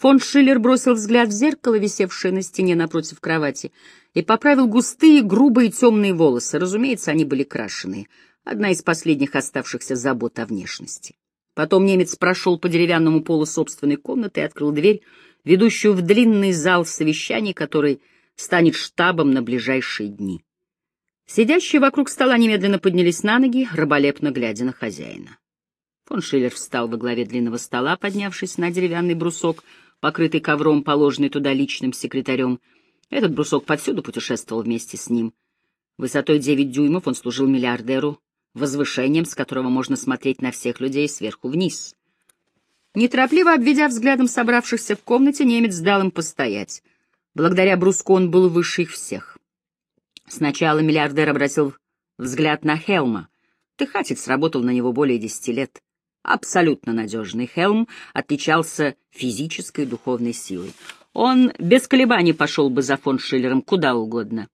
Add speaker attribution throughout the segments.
Speaker 1: Фон Шиллер бросил взгляд в зеркало, висевшее на стене напротив кровати, и поправил густые, грубые темные волосы. Разумеется, они были крашеные. Одна из последних оставшихся забот о внешности. Потом немец прошел по деревянному полу собственной комнаты и открыл дверь, ведущую в длинный зал совещаний, который станет штабом на ближайшие дни. Сидящие вокруг стола немедленно поднялись на ноги, раболепно глядя на хозяина. Фон Шиллер встал во главе длинного стола, поднявшись на деревянный брусок, покрытый ковром, положенный туда личным секретарем. Этот брусок повсюду путешествовал вместе с ним. Высотой девять дюймов он служил миллиардеру, возвышением, с которого можно смотреть на всех людей сверху вниз. Неторопливо обведя взглядом собравшихся в комнате, немец дал им постоять. Благодаря бруску он был выше их всех. Сначала миллиардер обратил взгляд на Хелма. Техатец работал на него более десяти лет. Абсолютно надежный Хелм отличался физической и духовной силой. Он без колебаний пошел бы за фон Шиллером куда угодно.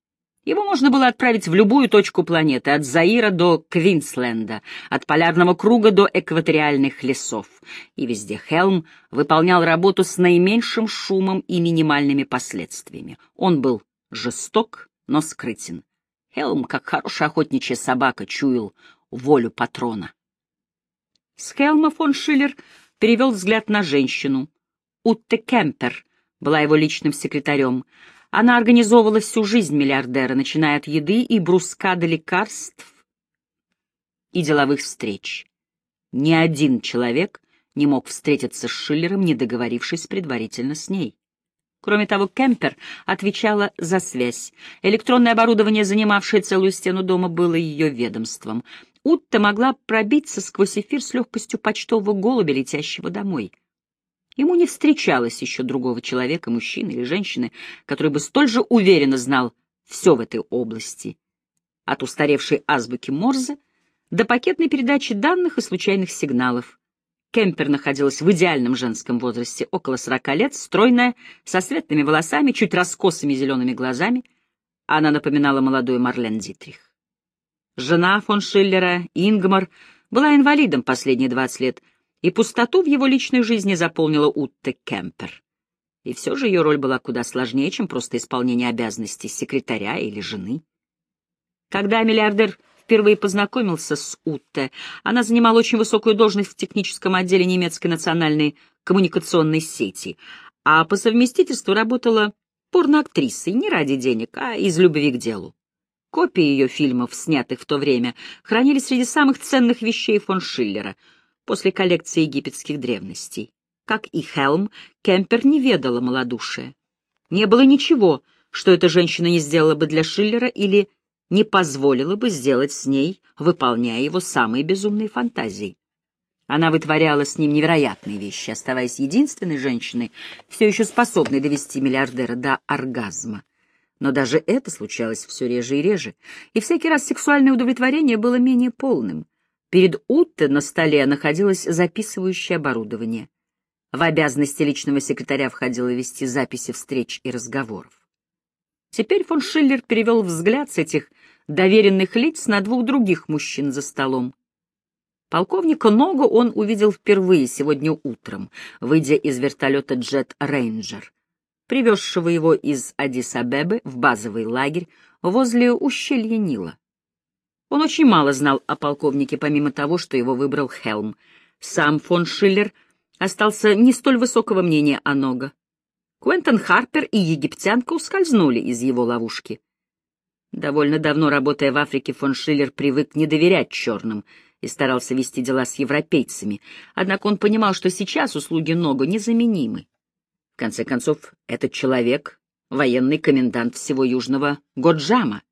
Speaker 1: Его можно было отправить в любую точку планеты, от Заира до Квинсленда, от полярного круга до экваториальных лесов. И везде Хелм выполнял работу с наименьшим шумом и минимальными последствиями. Он был жесток, но скрытен. Хелм, как хорошая охотничья собака, чуял волю патрона. С фон Шиллер перевел взгляд на женщину. Утте Кемпер была его личным секретарем. Она организовывала всю жизнь миллиардера, начиная от еды и бруска до лекарств и деловых встреч. Ни один человек не мог встретиться с Шиллером, не договорившись предварительно с ней. Кроме того, Кемпер отвечала за связь. Электронное оборудование, занимавшее целую стену дома, было ее ведомством. Утта могла пробиться сквозь эфир с легкостью почтового голубя, летящего домой. Ему не встречалось еще другого человека, мужчины или женщины, который бы столь же уверенно знал все в этой области. От устаревшей азбуки Морзе до пакетной передачи данных и случайных сигналов. Кемпер находилась в идеальном женском возрасте, около сорока лет, стройная, со светлыми волосами, чуть раскосыми зелеными глазами. Она напоминала молодую Марлен Дитрих. Жена фон Шиллера, Ингмар, была инвалидом последние двадцать лет — и пустоту в его личной жизни заполнила Утте Кемпер. И все же ее роль была куда сложнее, чем просто исполнение обязанностей секретаря или жены. Когда миллиардер впервые познакомился с Утте, она занимала очень высокую должность в техническом отделе немецкой национальной коммуникационной сети, а по совместительству работала порноактрисой не ради денег, а из любви к делу. Копии ее фильмов, снятых в то время, хранились среди самых ценных вещей фон Шиллера — после коллекции египетских древностей. Как и Хелм, Кемпер не ведала малодушия. Не было ничего, что эта женщина не сделала бы для Шиллера или не позволила бы сделать с ней, выполняя его самые безумные фантазии. Она вытворяла с ним невероятные вещи, оставаясь единственной женщиной, все еще способной довести миллиардера до оргазма. Но даже это случалось все реже и реже, и всякий раз сексуальное удовлетворение было менее полным. Перед Утте на столе находилось записывающее оборудование. В обязанности личного секретаря входило вести записи встреч и разговоров. Теперь фон Шиллер перевел взгляд с этих доверенных лиц на двух других мужчин за столом. Полковника Ногу он увидел впервые сегодня утром, выйдя из вертолета «Джет Рейнджер», привезшего его из Адис-Абебы в базовый лагерь возле ущелья Нила. Он очень мало знал о полковнике, помимо того, что его выбрал Хелм. Сам фон Шиллер остался не столь высокого мнения о Нога. Куэнтон Харпер и египтянка ускользнули из его ловушки. Довольно давно работая в Африке, фон Шиллер привык не доверять черным и старался вести дела с европейцами, однако он понимал, что сейчас услуги Нога незаменимы. В конце концов, этот человек — военный комендант всего Южного Годжама.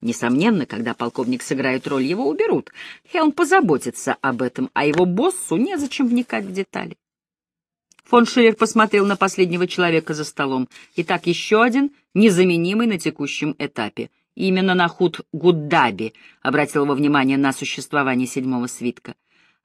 Speaker 1: Несомненно, когда полковник сыграет роль, его уберут. Хелм позаботится об этом, а его боссу незачем вникать в детали. Фон Шиллер посмотрел на последнего человека за столом. Итак, еще один, незаменимый на текущем этапе. Именно на худ Гуддаби обратил его внимание на существование седьмого свитка.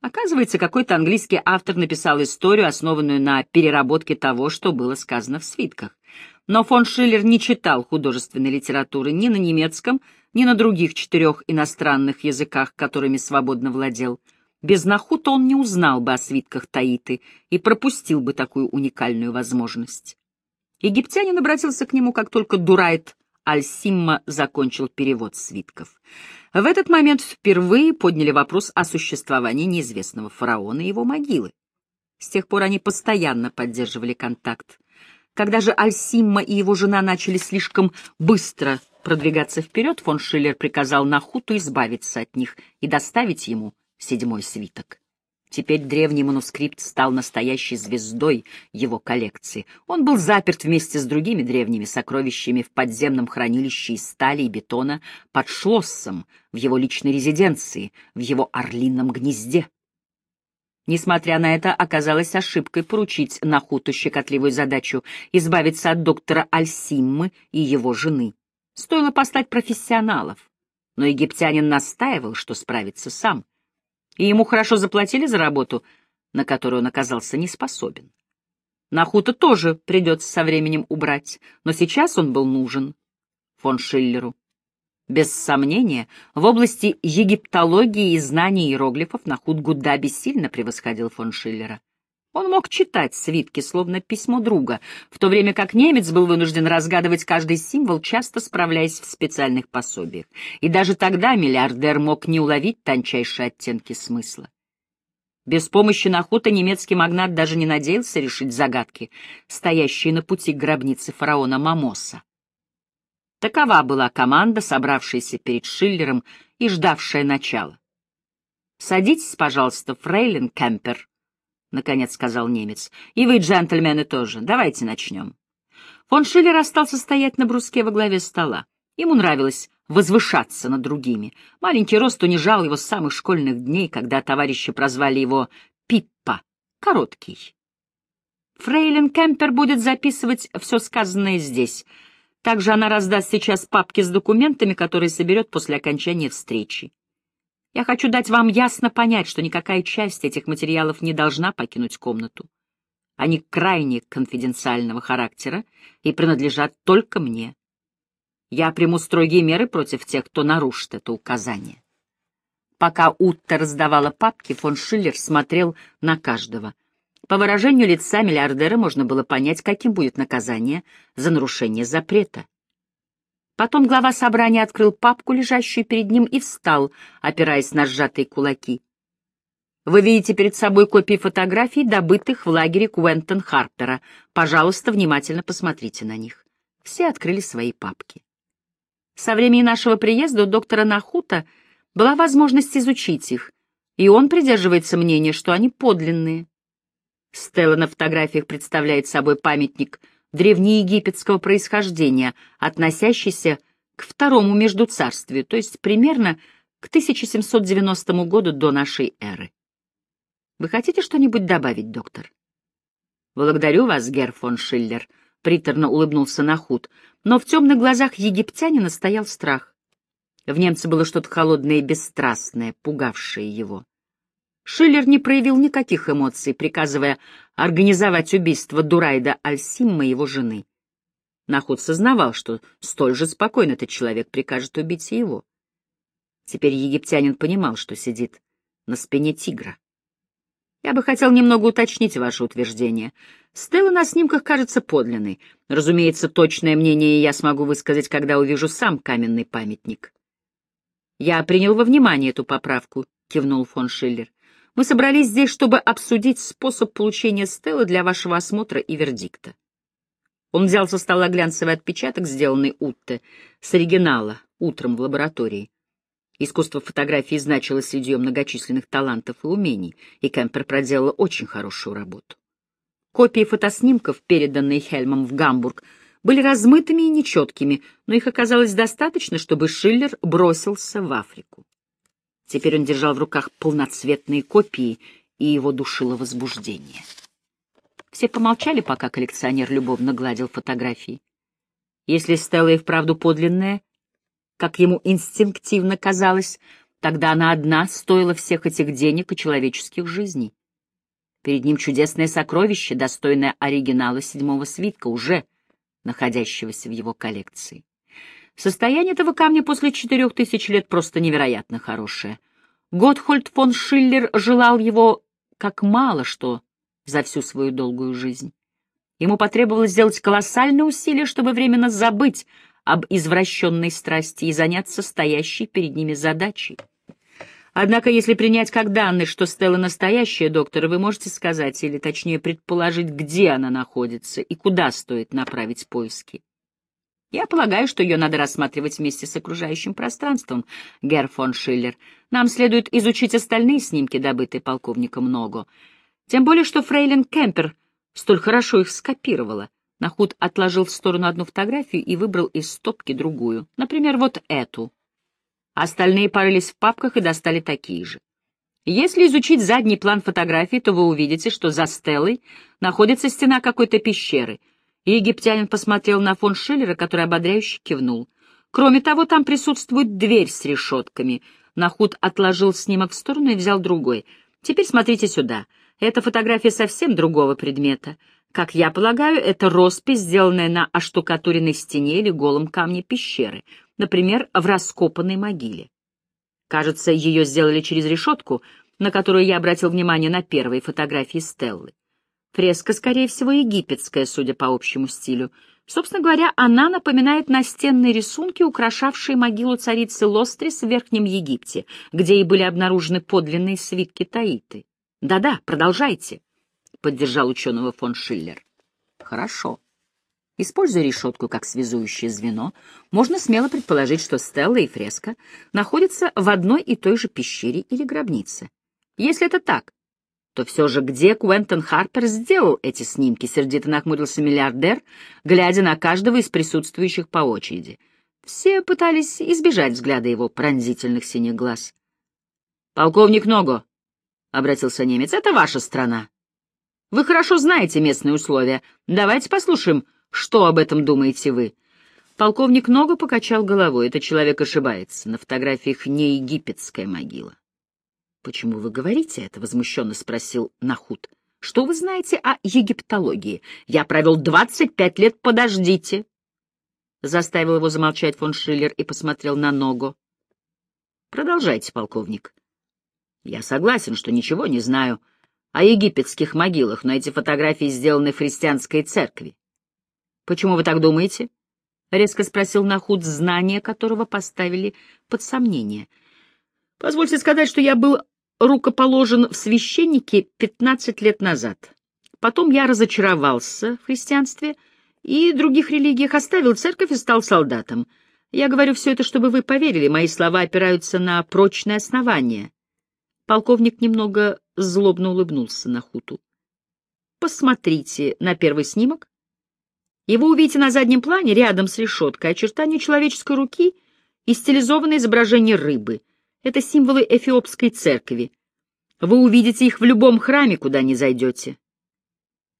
Speaker 1: Оказывается, какой-то английский автор написал историю, основанную на переработке того, что было сказано в свитках. Но фон Шиллер не читал художественной литературы ни на немецком, ни на других четырех иностранных языках, которыми свободно владел. Без Нахута он не узнал бы о свитках Таиты и пропустил бы такую уникальную возможность. Египтянин обратился к нему, как только Дурайт Аль-Симма закончил перевод свитков. В этот момент впервые подняли вопрос о существовании неизвестного фараона и его могилы. С тех пор они постоянно поддерживали контакт. Когда же Аль-Симма и его жена начали слишком быстро продвигаться вперед, фон Шиллер приказал Нахуту избавиться от них и доставить ему седьмой свиток. Теперь древний манускрипт стал настоящей звездой его коллекции. Он был заперт вместе с другими древними сокровищами в подземном хранилище из стали и бетона под Шлоссом, в его личной резиденции, в его орлином гнезде. Несмотря на это, оказалось ошибкой поручить Нахуту щекотливую задачу избавиться от доктора Альсиммы и его жены. Стоило послать профессионалов, но египтянин настаивал, что справится сам — и ему хорошо заплатили за работу, на которую он оказался не способен. Нахута тоже придется со временем убрать, но сейчас он был нужен фон Шиллеру. Без сомнения, в области египтологии и знаний иероглифов Нахут Гудаби сильно превосходил фон Шиллера. Он мог читать свитки, словно письмо друга, в то время как немец был вынужден разгадывать каждый символ, часто справляясь в специальных пособиях. И даже тогда миллиардер мог не уловить тончайшие оттенки смысла. Без помощи Нахута немецкий магнат даже не надеялся решить загадки, стоящие на пути к гробнице фараона Мамоса. Такова была команда, собравшаяся перед Шиллером и ждавшая начала. «Садитесь, пожалуйста, фрейлин Кемпер», — наконец сказал немец. — И вы, джентльмены, тоже. Давайте начнем. Фон Шиллер остался стоять на бруске во главе стола. Ему нравилось возвышаться над другими. Маленький рост унижал его с самых школьных дней, когда товарищи прозвали его Пиппа, короткий. Фрейлин Кемпер будет записывать все сказанное здесь. Также она раздаст сейчас папки с документами, которые соберет после окончания встречи. Я хочу дать вам ясно понять, что никакая часть этих материалов не должна покинуть комнату. Они крайне конфиденциального характера и принадлежат только мне. Я приму строгие меры против тех, кто нарушит это указание. Пока Утта раздавала папки, фон Шиллер смотрел на каждого. По выражению лица миллиардера можно было понять, каким будет наказание за нарушение запрета. Потом глава собрания открыл папку, лежащую перед ним, и встал, опираясь на сжатые кулаки. Вы видите перед собой копии фотографий, добытых в лагере Куэнтон Харпера. Пожалуйста, внимательно посмотрите на них. Все открыли свои папки. Со времени нашего приезда у доктора Нахута была возможность изучить их, и он придерживается мнения, что они подлинные. Стелла на фотографиях представляет собой памятник — древнеегипетского происхождения, относящийся к второму междуцарствию, то есть примерно к 1790 году до нашей эры. Вы хотите что-нибудь добавить, доктор? Благодарю вас, Герр фон Шиллер, приторно улыбнулся Нахут, но в темных глазах египтянина стоял страх. В немце было что-то холодное и бесстрастное, пугавшее его. Шиллер не проявил никаких эмоций, приказывая организовать убийство Дурайда Альсимма, его жены. Нахуд сознавал, что столь же спокойно этот человек прикажет убить и его. Теперь египтянин понимал, что сидит на спине тигра. Я бы хотел немного уточнить ваше утверждение. Стелла на снимках кажется подлинной. Разумеется, точное мнение я смогу высказать, когда увижу сам каменный памятник. Я принял во внимание эту поправку, кивнул фон Шиллер. Мы собрались здесь, чтобы обсудить способ получения Стеллы для вашего осмотра и вердикта. Он взял со стола глянцевый отпечаток, сделанный Утте, с оригинала, утром в лаборатории. Искусство фотографии значилось среди многочисленных талантов и умений, и Кемпер проделала очень хорошую работу. Копии фотоснимков, переданные Хельмом в Гамбург, были размытыми и нечеткими, но их оказалось достаточно, чтобы Шиллер бросился в Африку. Теперь он держал в руках полноцветные копии, и его душило возбуждение. Все помолчали, пока коллекционер любовно гладил фотографии. Если Стелла и вправду подлинная, как ему инстинктивно казалось, тогда она одна стоила всех этих денег и человеческих жизней. Перед ним чудесное сокровище, достойное оригинала седьмого свитка, уже находящегося в его коллекции. Состояние этого камня после четырех тысяч лет просто невероятно хорошее. Готхольд фон Шиллер желал его как мало что за всю свою долгую жизнь. Ему потребовалось сделать колоссальные усилия, чтобы временно забыть об извращенной страсти и заняться стоящей перед ними задачей. Однако, если принять как данные, что Стелла настоящая доктора, вы можете сказать, или точнее предположить, где она находится и куда стоит направить поиски. Я полагаю, что ее надо рассматривать вместе с окружающим пространством, Герр фон Шиллер. Нам следует изучить остальные снимки, добытые полковником Ного. Тем более, что фрейлин Кемпер столь хорошо их скопировала. Нахуд отложил в сторону одну фотографию и выбрал из стопки другую. Например, вот эту. Остальные порылись в папках и достали такие же. Если изучить задний план фотографии, то вы увидите, что за Стеллой находится стена какой-то пещеры — египтянин посмотрел на фон Шиллера, который ободряюще кивнул. Кроме того, там присутствует дверь с решетками. Нахуд отложил снимок в сторону и взял другой. Теперь смотрите сюда. Эта фотография совсем другого предмета. Как я полагаю, это роспись, сделанная на оштукатуренной стене или голом камне пещеры, например, в раскопанной могиле. Кажется, ее сделали через решетку, на которую я обратил внимание на первой фотографии Стеллы. Фреска, скорее всего, египетская, судя по общему стилю. Собственно говоря, она напоминает настенные рисунки, украшавшие могилу царицы Лострис в Верхнем Египте, где и были обнаружены подлинные свитки Таиты. «Да-да, продолжайте», — поддержал ученого фон Шиллер. «Хорошо. Используя решетку как связующее звено, можно смело предположить, что Стелла и фреска находятся в одной и той же пещере или гробнице. Если это так, то все же где Куэнтон Харпер сделал эти снимки, сердито нахмурился миллиардер, глядя на каждого из присутствующих по очереди. Все пытались избежать взгляда его пронзительных синих глаз. «Полковник Ного», — обратился немец, — «это ваша страна. Вы хорошо знаете местные условия. Давайте послушаем, что об этом думаете вы». Полковник Ного покачал головой. Этот человек ошибается. На фотографиях не египетская могила. «Почему вы говорите это?» — возмущенно спросил Нахут. «Что вы знаете о египтологии? Я провел двадцать пять лет, подождите!» Заставил его замолчать фон Шиллер и посмотрел на ногу. «Продолжайте, полковник». «Я согласен, что ничего не знаю о египетских могилах, но эти фотографии сделаны в христианской церкви». «Почему вы так думаете?» — резко спросил Нахут, знание которого поставили под сомнение. «Позвольте сказать, что я был рукоположен в священнике 15 лет назад. Потом я разочаровался в христианстве и других религиях, оставил церковь и стал солдатом. Я говорю все это, чтобы вы поверили, мои слова опираются на прочное основание. Полковник немного злобно улыбнулся на хуту. Посмотрите на первый снимок. Его увидите на заднем плане, рядом с решеткой, очертания человеческой руки и стилизованное изображение рыбы — это символы эфиопской церкви. Вы увидите их в любом храме, куда ни зайдете.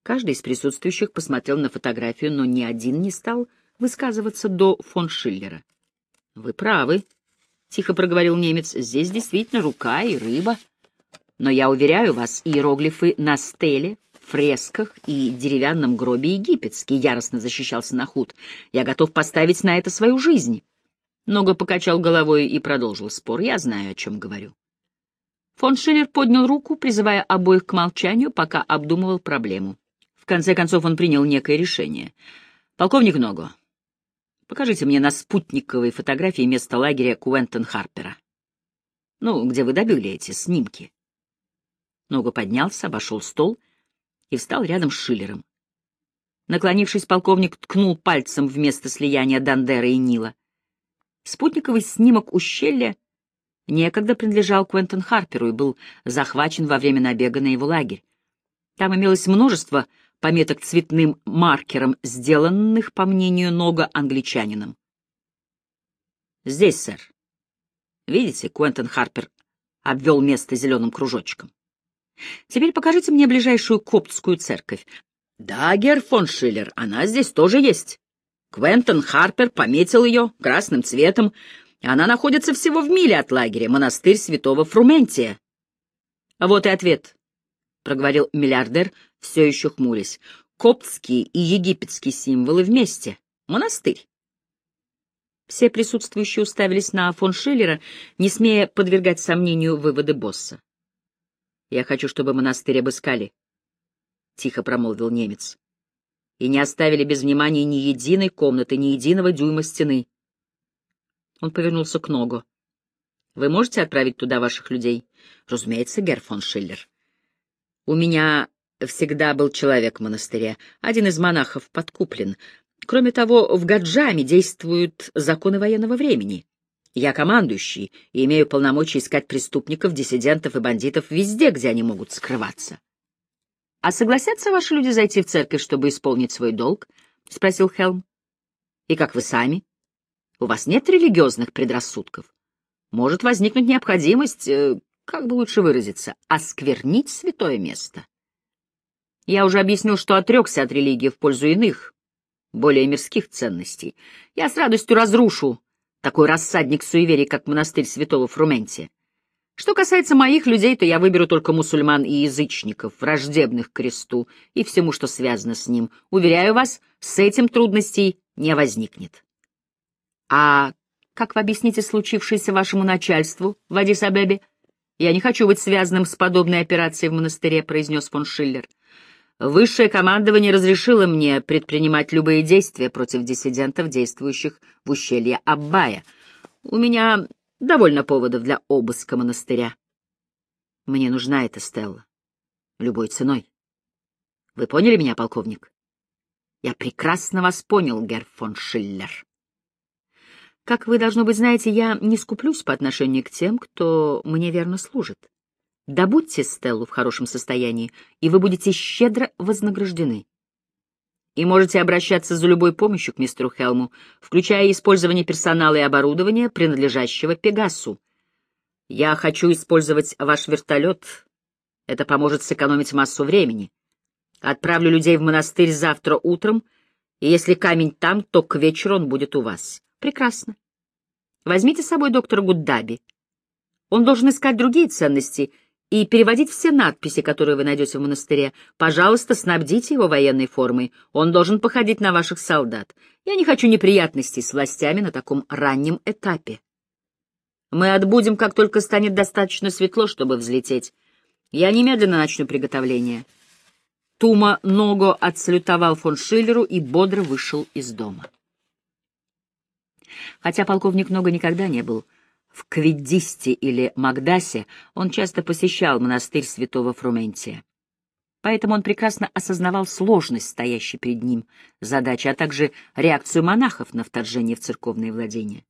Speaker 1: Каждый из присутствующих посмотрел на фотографию, но ни один не стал высказываться до фон Шиллера. — Вы правы, — тихо проговорил немец, — здесь действительно рука и рыба. Но я уверяю вас, иероглифы на стеле, фресках и деревянном гробе египетские, яростно защищался Нахут. Я готов поставить на это свою жизнь. Нога покачал головой и продолжил спор. Я знаю, о чем говорю. Фон Шиллер поднял руку, призывая обоих к молчанию, пока обдумывал проблему. В конце концов он принял некое решение. «Полковник Ногу, покажите мне на спутниковой фотографии место лагеря Куэнтон Харпера. Ну, где вы добили эти снимки?» Ногу поднялся, обошел стол и встал рядом с Шиллером. Наклонившись, полковник ткнул пальцем вместо слияния Дандера и Нила. Спутниковый снимок ущелья некогда принадлежал Квентон Харперу и был захвачен во время набега на его лагерь. Там имелось множество пометок цветным маркером, сделанных, по мнению Нога, англичанином. «Здесь, сэр. Видите, Квентон Харпер обвел место зеленым кружочком. Теперь покажите мне ближайшую коптскую церковь. Да, Герр фон Шиллер, она здесь тоже есть. Квентон Харпер пометил ее красным цветом, и она находится всего в миле от лагеря, монастырь святого Фрументия. Вот и ответ, — проговорил миллиардер, все еще хмурясь. Коптские и египетские символы вместе. Монастырь. Все присутствующие уставились на фон Шиллера, не смея подвергать сомнению выводы босса. «Я хочу, чтобы монастырь обыскали», — тихо промолвил немец, — «и не оставили без внимания ни единой комнаты, ни единого дюйма стены». Он повернулся к Ногу. «Вы можете отправить туда ваших людей?» «Разумеется, Герр фон Шиллер. У меня всегда был человек в монастыре, один из монахов подкуплен. Кроме того, в Гаджаме действуют законы военного времени. Я командующий и имею полномочия искать преступников, диссидентов и бандитов везде, где они могут скрываться. — А согласятся ваши люди зайти в церковь, чтобы исполнить свой долг? — спросил Хелм. — И как вы сами? У вас нет религиозных предрассудков? Может возникнуть необходимость, э, как бы лучше выразиться, осквернить святое место? Я уже объяснил, что отрекся от религии в пользу иных, более мирских ценностей. Я с радостью разрушу такой рассадник суеверий, как монастырь святого Фрументия. Что касается моих людей, то я выберу только мусульман и язычников, враждебных кресту и всему, что связано с ним. Уверяю вас, с этим трудностей не возникнет. А как вы объясните случившееся вашему начальству в Адис-Абебе? Я не хочу быть связанным с подобной операцией в монастыре, произнес фон Шиллер. Высшее командование разрешило мне предпринимать любые действия против диссидентов, действующих в ущелье Аббая. У меня довольно поводов для обыска монастыря. Мне нужна эта Стелла. Любой ценой. Вы поняли меня, полковник? Я прекрасно вас понял, Герр фон Шиллер. Как вы, должно быть, знаете, я не скуплюсь по отношению к тем, кто мне верно служит. Добудьте Стеллу в хорошем состоянии, и вы будете щедро вознаграждены. И можете обращаться за любой помощью к мистеру Хелму, включая использование персонала и оборудования, принадлежащего Пегасу. Я хочу использовать ваш вертолет. Это поможет сэкономить массу времени. Отправлю людей в монастырь завтра утром, и если камень там, то к вечеру он будет у вас. Прекрасно. Возьмите с собой доктора Гуддаби. Он должен искать другие ценности — и переводить все надписи, которые вы найдете в монастыре. Пожалуйста, снабдите его военной формой. Он должен походить на ваших солдат. Я не хочу неприятностей с властями на таком раннем этапе. Мы отбудем, как только станет достаточно светло, чтобы взлететь. Я немедленно начну приготовление. Тума Ного отсалютовал фон Шиллеру и бодро вышел из дома. Хотя полковник Ного никогда не был в Квиддисте или Магдасе он часто посещал монастырь святого Фрументия. Поэтому он прекрасно осознавал сложность стоящей перед ним задачи, а также реакцию монахов на вторжение в церковные владения.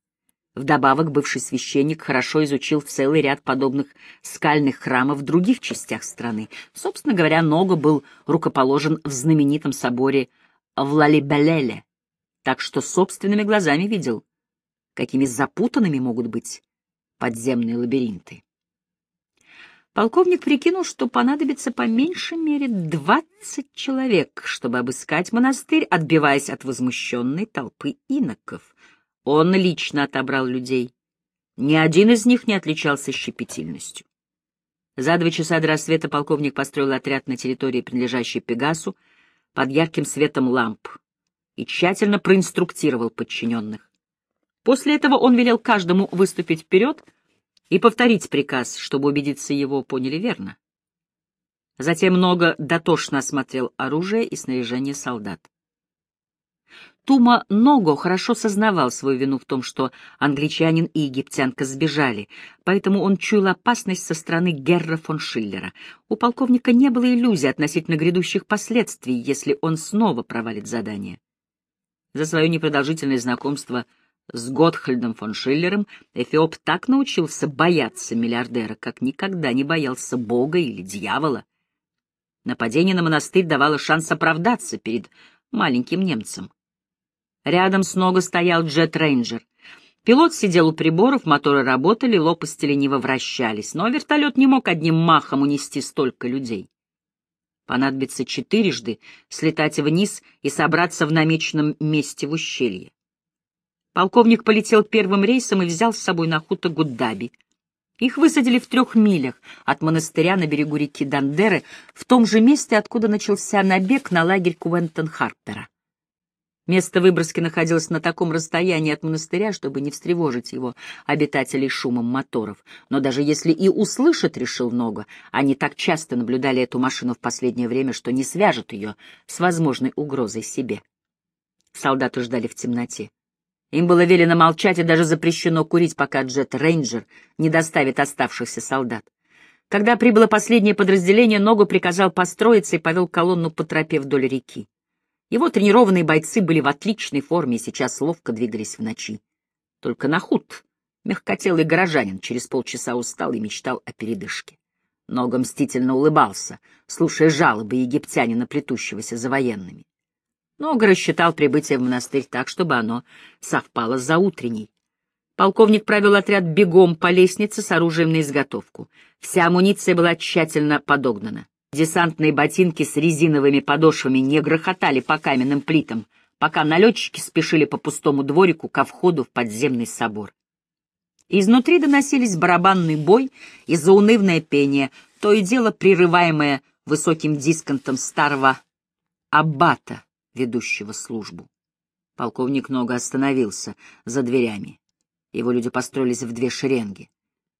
Speaker 1: Вдобавок, бывший священник хорошо изучил целый ряд подобных скальных храмов в других частях страны. Собственно говоря, Нога был рукоположен в знаменитом соборе в Лалибелеле, так что собственными глазами видел, какими запутанными могут быть подземные лабиринты. Полковник прикинул, что понадобится по меньшей мере двадцать человек, чтобы обыскать монастырь, отбиваясь от возмущенной толпы иноков. Он лично отобрал людей. Ни один из них не отличался щепетильностью. За два часа до рассвета полковник построил отряд на территории, принадлежащей Пегасу, под ярким светом ламп и тщательно проинструктировал подчиненных. После этого он велел каждому выступить вперед и повторить приказ, чтобы убедиться, его поняли верно. Затем много дотошно осмотрел оружие и снаряжение солдат. Тума Ного хорошо сознавал свою вину в том, что англичанин и египтянка сбежали, поэтому он чуял опасность со стороны Герра фон Шиллера. У полковника не было иллюзий относительно грядущих последствий, если он снова провалит задание. За свое непродолжительное знакомство — с Готхальдом фон Шиллером Эфиоп так научился бояться миллиардера, как никогда не боялся Бога или дьявола. Нападение на монастырь давало шанс оправдаться перед маленьким немцем. Рядом с ногой стоял джет-рейнджер. Пилот сидел у приборов, моторы работали, лопасти лениво вращались, но вертолет не мог одним махом унести столько людей. Понадобится четырежды слетать вниз и собраться в намеченном месте в ущелье. Полковник полетел первым рейсом и взял с собой на хутор Гуддаби. Их высадили в трех милях от монастыря на берегу реки Дандеры, в том же месте, откуда начался набег на лагерь Куэнтон Харпера. Место выброски находилось на таком расстоянии от монастыря, чтобы не встревожить его обитателей шумом моторов. Но даже если и услышат, решил много, они так часто наблюдали эту машину в последнее время, что не свяжут ее с возможной угрозой себе. Солдаты ждали в темноте. Им было велено молчать и даже запрещено курить, пока джет-рейнджер не доставит оставшихся солдат. Когда прибыло последнее подразделение, Ногу приказал построиться и повел колонну по тропе вдоль реки. Его тренированные бойцы были в отличной форме и сейчас ловко двигались в ночи. Только Нахут, мягкотелый горожанин, через полчаса устал и мечтал о передышке. Нога мстительно улыбался, слушая жалобы египтянина, плетущегося за военными. Нога рассчитал прибытие в монастырь так, чтобы оно совпало с заутренней. Полковник провел отряд бегом по лестнице с оружием на изготовку. Вся амуниция была тщательно подогнана. Десантные ботинки с резиновыми подошвами не грохотали по каменным плитам, пока налетчики спешили по пустому дворику ко входу в подземный собор. Изнутри доносились барабанный бой и заунывное пение, то и дело прерываемое высоким дисконтом старого аббата, ведущего службу. Полковник Нога остановился за дверями. Его люди построились в две шеренги.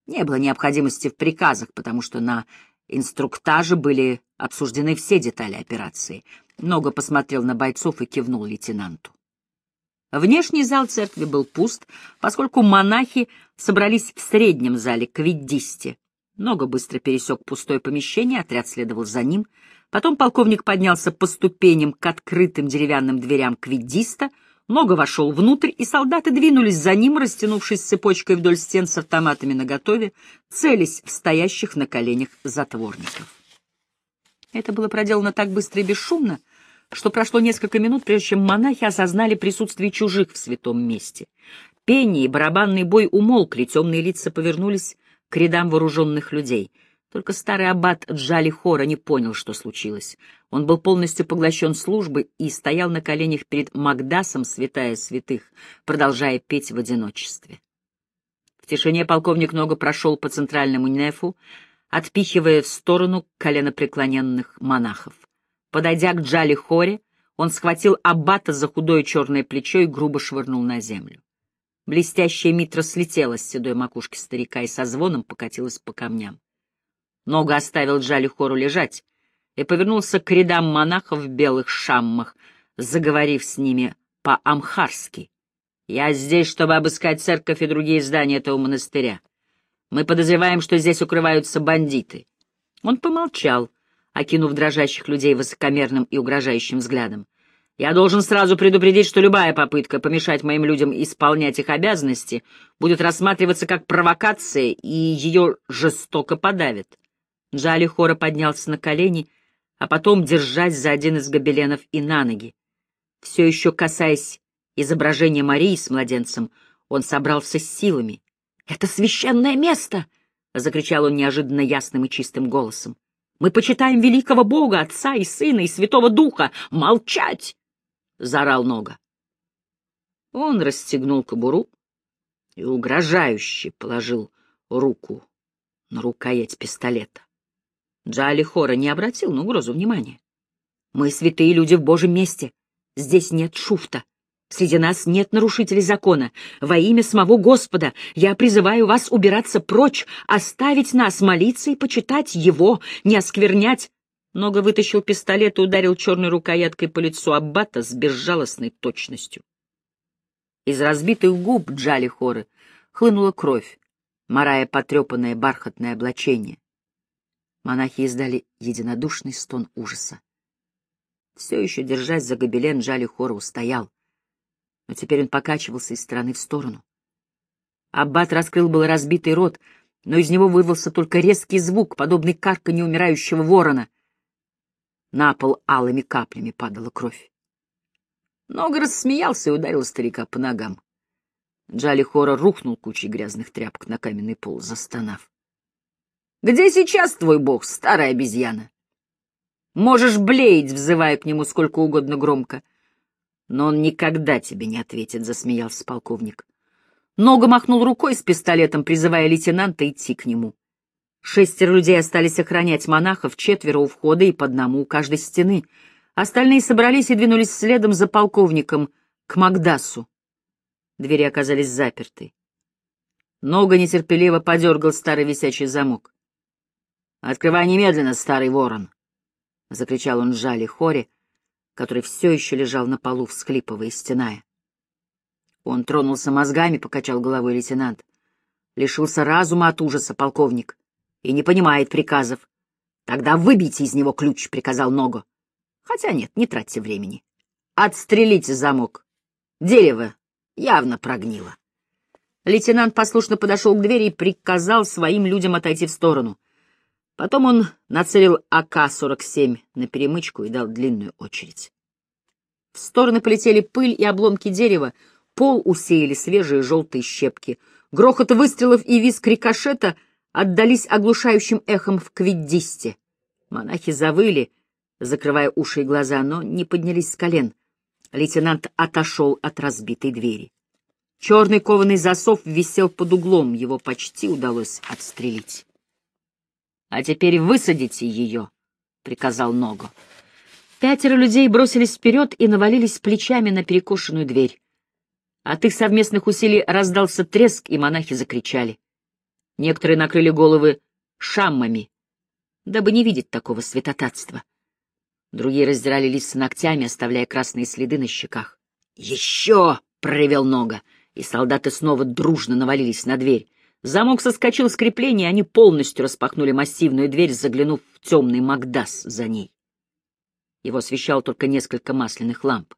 Speaker 1: Не было необходимости в приказах, потому что на инструктаже были обсуждены все детали операции. Много посмотрел на бойцов и кивнул лейтенанту. Внешний зал церкви был пуст, поскольку монахи собрались в среднем зале к Виддисте. Много быстро пересек пустое помещение, отряд следовал за ним. Потом полковник поднялся по ступеням к открытым деревянным дверям Квиддиста — много вошел внутрь, и солдаты двинулись за ним, растянувшись цепочкой вдоль стен с автоматами наготове, целясь в стоящих на коленях затворников. Это было проделано так быстро и бесшумно, что прошло несколько минут, прежде чем монахи осознали присутствие чужих в святом месте. Пение и барабанный бой умолкли, темные лица повернулись к рядам вооруженных людей — только старый аббат Джали Хора не понял, что случилось. Он был полностью поглощен службой и стоял на коленях перед Магдасом, святая святых, продолжая петь в одиночестве. В тишине полковник много прошел по центральному нефу, отпихивая в сторону коленопреклоненных монахов. Подойдя к Джали Хоре, он схватил аббата за худое черное плечо и грубо швырнул на землю. Блестящая митра слетела с седой макушки старика и со звоном покатилась по камням. Нога оставил Джали Хору лежать и повернулся к рядам монахов в белых шаммах, заговорив с ними по-амхарски. «Я здесь, чтобы обыскать церковь и другие здания этого монастыря. Мы подозреваем, что здесь укрываются бандиты». Он помолчал, окинув дрожащих людей высокомерным и угрожающим взглядом. «Я должен сразу предупредить, что любая попытка помешать моим людям исполнять их обязанности будет рассматриваться как провокация, и ее жестоко подавят. Джали Хора поднялся на колени, а потом, держась за один из гобеленов и на ноги. Все еще касаясь изображения Марии с младенцем, он собрался с силами. «Это священное место!» — закричал он неожиданно ясным и чистым голосом. «Мы почитаем великого Бога, Отца и Сына и Святого Духа! Молчать!» — заорал Нога. Он расстегнул кобуру и угрожающе положил руку на рукоять пистолета. Джали Хора не обратил на угрозу внимания. «Мы святые люди в Божьем месте. Здесь нет шуфта. Среди нас нет нарушителей закона. Во имя самого Господа я призываю вас убираться прочь, оставить нас, молиться и почитать Его, не осквернять». Нога вытащил пистолет и ударил черной рукояткой по лицу Аббата с безжалостной точностью. Из разбитых губ Джали Хоры хлынула кровь, марая потрепанное бархатное облачение. Монахи издали единодушный стон ужаса. Все еще, держась за гобелен, Джали Хора устоял, но теперь он покачивался из стороны в сторону. Аббат раскрыл был разбитый рот, но из него вырвался только резкий звук, подобный карканью умирающего ворона. На пол алыми каплями падала кровь. Нога рассмеялся и ударил старика по ногам. Джали Хора рухнул кучей грязных тряпок на каменный пол, застонав. Где сейчас твой бог, старая обезьяна? Можешь блеять, взывая к нему сколько угодно громко. Но он никогда тебе не ответит, — засмеялся полковник. Нога махнул рукой с пистолетом, призывая лейтенанта идти к нему. Шестеро людей остались охранять монахов, четверо у входа и по одному у каждой стены. Остальные собрались и двинулись следом за полковником к Магдасу. Двери оказались заперты. Нога нетерпеливо подергал старый висячий замок. «Открывай немедленно, старый ворон!» — закричал он Жали Хоре, который все еще лежал на полу, всхлипывая и стеная. Он тронулся мозгами, покачал головой лейтенант. Лишился разума от ужаса полковник и не понимает приказов. Тогда выбейте из него ключ, — приказал Ного. Хотя нет, не тратьте времени. Отстрелите замок. Дерево явно прогнило. Лейтенант послушно подошел к двери и приказал своим людям отойти в сторону. Потом он нацелил АК-47 на перемычку и дал длинную очередь. В стороны полетели пыль и обломки дерева, пол усеяли свежие желтые щепки. Грохот выстрелов и визг рикошета отдались оглушающим эхом в квиддисте. Монахи завыли, закрывая уши и глаза, но не поднялись с колен. Лейтенант отошел от разбитой двери. Черный кованый засов висел под углом, его почти удалось отстрелить. — А теперь высадите ее, — приказал Ного. Пятеро людей бросились вперед и навалились плечами на перекошенную дверь. От их совместных усилий раздался треск, и монахи закричали. Некоторые накрыли головы шаммами, дабы не видеть такого святотатства. Другие раздирали лица ногтями, оставляя красные следы на щеках. «Еще!» — проревел Нога, и солдаты снова дружно навалились на дверь. Замок соскочил с крепления, и они полностью распахнули массивную дверь, заглянув в темный Магдас за ней. Его освещал только несколько масляных ламп.